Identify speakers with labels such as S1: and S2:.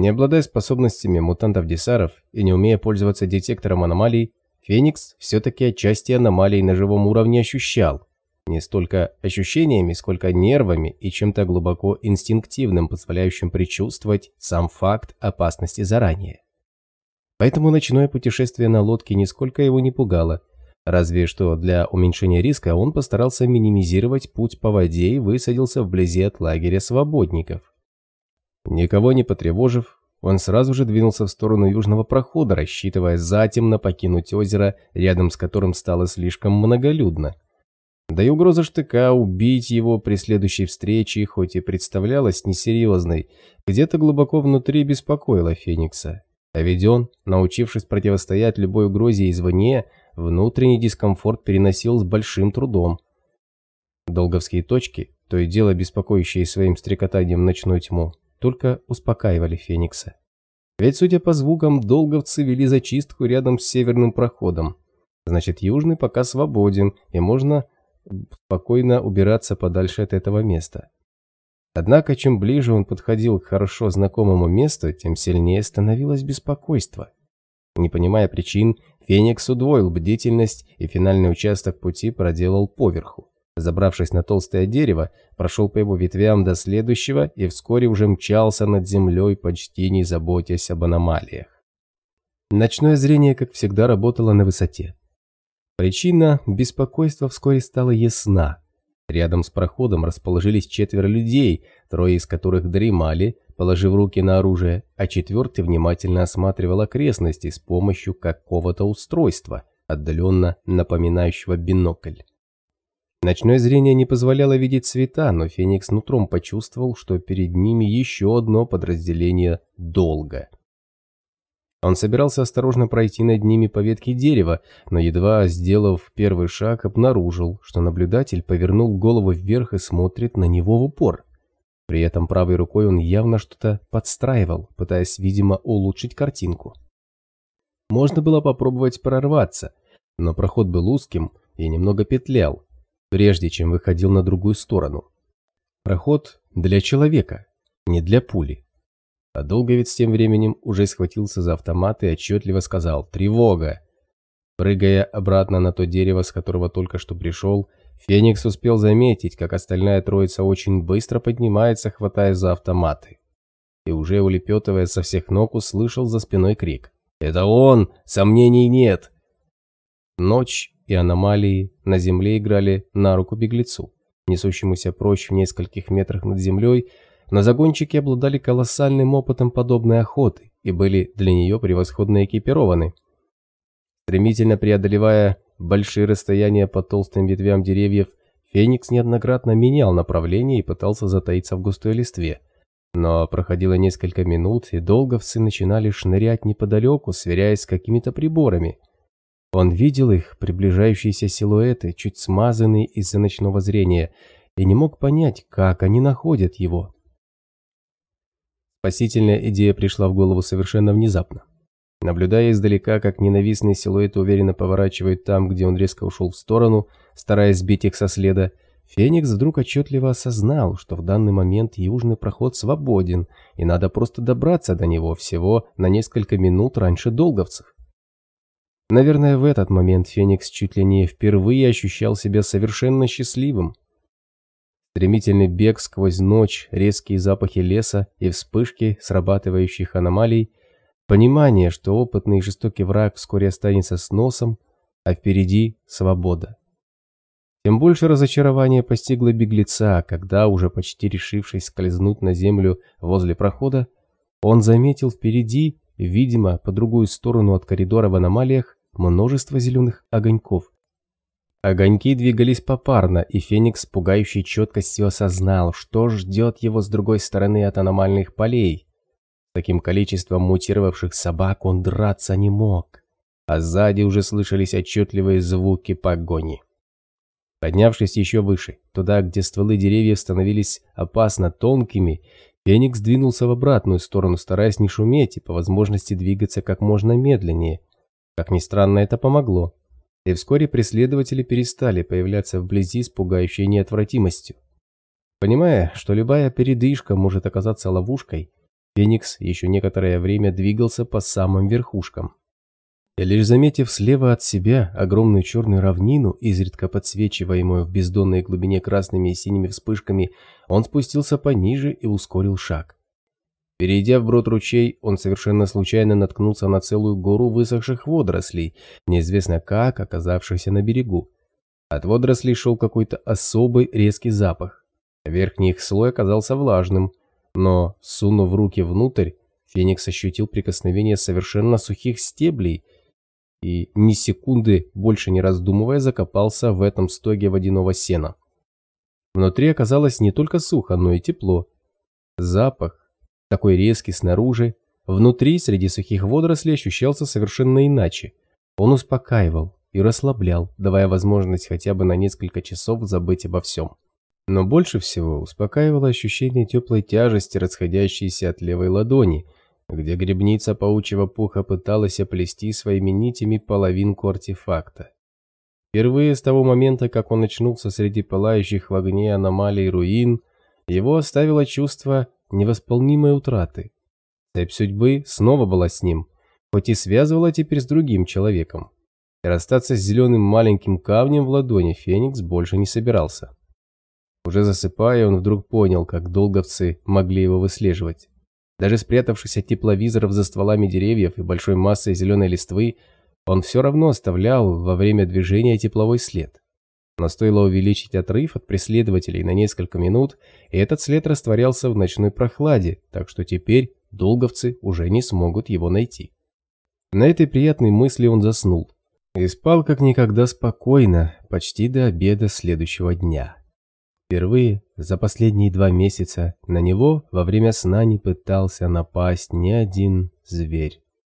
S1: Не обладая способностями мутантов-десаров и не умея пользоваться детектором аномалий, Феникс все-таки отчасти аномалий на живом уровне ощущал. Не столько ощущениями, сколько нервами и чем-то глубоко инстинктивным, позволяющим предчувствовать сам факт опасности заранее. Поэтому ночное путешествие на лодке нисколько его не пугало, разве что для уменьшения риска он постарался минимизировать путь по воде и высадился вблизи от лагеря свободников. Никого не потревожив, он сразу же двинулся в сторону южного прохода, рассчитывая затемно покинуть озеро, рядом с которым стало слишком многолюдно. Да и угроза штыка убить его при следующей встрече, хоть и представлялась несерьезной, где-то глубоко внутри беспокоила Феникса. А ведь он, научившись противостоять любой угрозе извне, внутренний дискомфорт переносил с большим трудом. Долговские точки, то и дело беспокоящие своим стрекотанием ночную тьму, только успокаивали Феникса. Ведь, судя по звукам, долговцы вели зачистку рядом с северным проходом. Значит, южный пока свободен, и можно спокойно убираться подальше от этого места. Однако, чем ближе он подходил к хорошо знакомому месту, тем сильнее становилось беспокойство. Не понимая причин, Феникс удвоил бдительность и финальный участок пути проделал поверху. Забравшись на толстое дерево, прошел по его ветвям до следующего и вскоре уже мчался над землей, почти не заботясь об аномалиях. Ночное зрение, как всегда, работало на высоте. Причина беспокойства вскоре стала ясна. Рядом с проходом расположились четверо людей, трое из которых дремали, положив руки на оружие, а четвертый внимательно осматривал окрестности с помощью какого-то устройства, отдаленно напоминающего бинокль. Ночное зрение не позволяло видеть цвета, но Феникс нутром почувствовал, что перед ними еще одно подразделение долга. Он собирался осторожно пройти над ними по ветке дерева, но едва сделав первый шаг, обнаружил, что наблюдатель повернул голову вверх и смотрит на него в упор. При этом правой рукой он явно что-то подстраивал, пытаясь, видимо, улучшить картинку. Можно было попробовать прорваться, но проход был узким и немного петлял, прежде чем выходил на другую сторону. Проход для человека, не для пули. А Долговец тем временем уже схватился за автомат и отчетливо сказал «Тревога!». Прыгая обратно на то дерево, с которого только что пришел, Феникс успел заметить, как остальная троица очень быстро поднимается, хватая за автоматы. И уже улепетывая со всех ног, услышал за спиной крик. «Это он! Сомнений нет!» Ночь и аномалии на земле играли на руку беглецу, несущемуся прочь в нескольких метрах над землей, но загонщики обладали колоссальным опытом подобной охоты и были для нее превосходно экипированы. Стремительно преодолевая большие расстояния по толстым ветвям деревьев, Феникс неоднократно менял направление и пытался затаиться в густой листве. Но проходило несколько минут, и долговцы начинали шнырять неподалеку, сверяясь с какими-то приборами – он видел их, приближающиеся силуэты, чуть смазанные из-за ночного зрения, и не мог понять, как они находят его. Спасительная идея пришла в голову совершенно внезапно. Наблюдая издалека, как ненавистные силуэты уверенно поворачивают там, где он резко ушел в сторону, стараясь сбить их со следа, Феникс вдруг отчетливо осознал, что в данный момент южный проход свободен, и надо просто добраться до него всего на несколько минут раньше долговцев. Наверное, в этот момент Феникс чуть ли не впервые ощущал себя совершенно счастливым. Стремительный бег сквозь ночь, резкие запахи леса и вспышки срабатывающих аномалий, понимание, что опытный и жестокий враг вскоре останется с носом, а впереди свобода. Тем больше разочарования постигло беглеца, когда, уже почти решившись скользнуть на землю возле прохода, он заметил впереди, видимо, по другую сторону от коридора в аномалиях, множество зеленых огоньков. Огоньки двигались попарно, и Феникс с пугающей четкостью осознал, что ждет его с другой стороны от аномальных полей. С таким количеством мутировавших собак он драться не мог, а сзади уже слышались отчетливые звуки погони. Поднявшись еще выше, туда, где стволы деревьев становились опасно тонкими, Феникс двинулся в обратную сторону, стараясь не шуметь и по возможности двигаться как можно медленнее – как ни странно, это помогло. И вскоре преследователи перестали появляться вблизи с пугающей неотвратимостью. Понимая, что любая передышка может оказаться ловушкой, Феникс еще некоторое время двигался по самым верхушкам. И лишь заметив слева от себя огромную черную равнину, изредка подсвечиваемую в бездонной глубине красными и синими вспышками, он спустился пониже и ускорил шаг. Перейдя вброд ручей, он совершенно случайно наткнулся на целую гору высохших водорослей, неизвестно как оказавшихся на берегу. От водорослей шел какой-то особый резкий запах. Верхний их слой оказался влажным, но, сунув руки внутрь, Феникс ощутил прикосновение совершенно сухих стеблей и, ни секунды больше не раздумывая, закопался в этом стоге водяного сена. Внутри оказалось не только сухо, но и тепло. Запах, такой резкий снаружи, внутри, среди сухих водорослей, ощущался совершенно иначе. Он успокаивал и расслаблял, давая возможность хотя бы на несколько часов забыть обо всем. Но больше всего успокаивало ощущение теплой тяжести, расходящейся от левой ладони, где грибница паучьего пуха пыталась оплести своими нитями половинку артефакта. Впервые с того момента, как он очнулся среди пылающих в огне аномалий руин, его оставило чувство невосполнимой утраты. Цепь судьбы снова была с ним, хоть и связывала теперь с другим человеком. И расстаться с зеленым маленьким камнем в ладони Феникс больше не собирался. Уже засыпая, он вдруг понял, как долговцы могли его выслеживать. Даже спрятавшись от тепловизоров за стволами деревьев и большой массой зеленой листвы, он все равно оставлял во время движения тепловой след. Но стоило увеличить отрыв от преследователей на несколько минут, и этот след растворялся в ночной прохладе, так что теперь долговцы уже не смогут его найти. На этой приятной мысли он заснул и спал как никогда спокойно, почти до обеда следующего дня. Впервые за последние два месяца на него во время сна не пытался напасть ни один зверь.